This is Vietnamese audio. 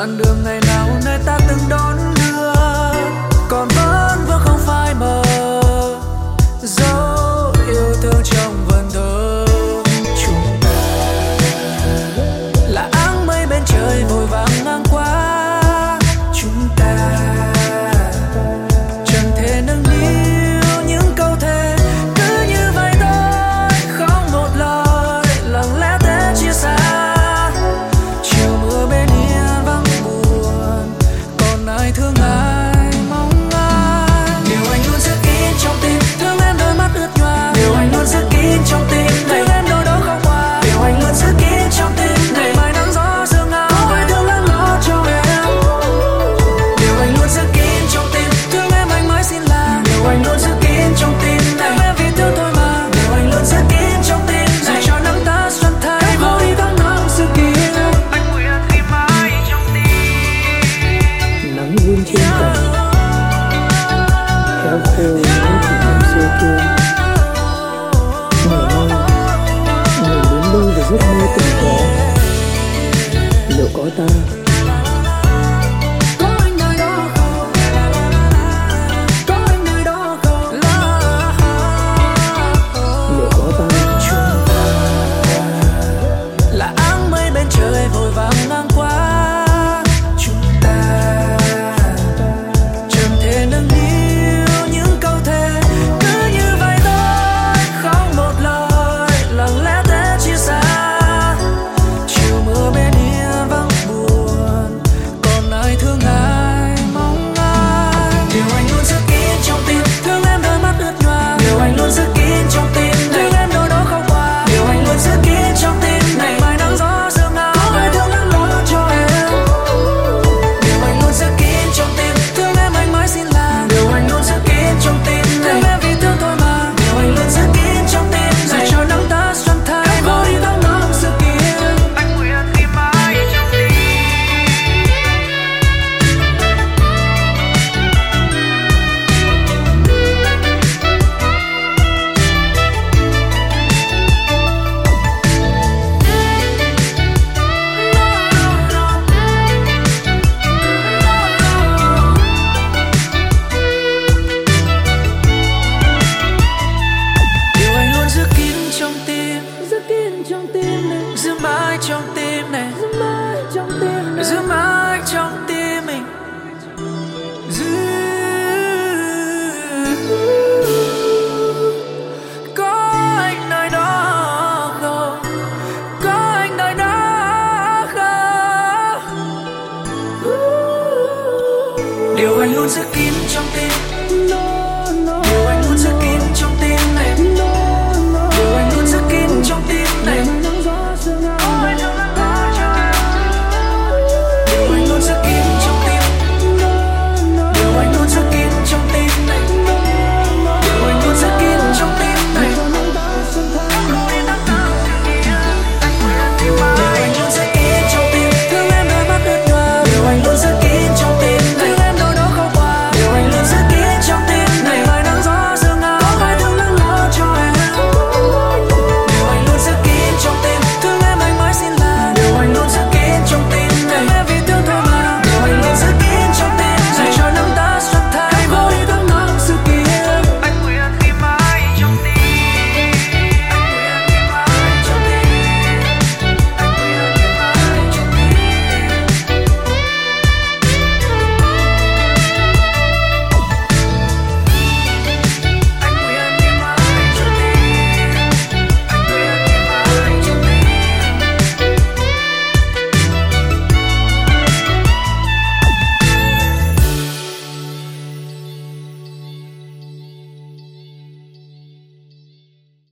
đoạn đường ngày nào nơi ta từng đón đưa. Còn vẫn vẫn không phai mờ. Dấu yêu thương trong vần đời Nếu chị. trong tim này. Giữ mãi trong tim mình. Giữ. Có anh nơi đó không? Có anh nơi đó không? Điều anh luôn giữ kín trong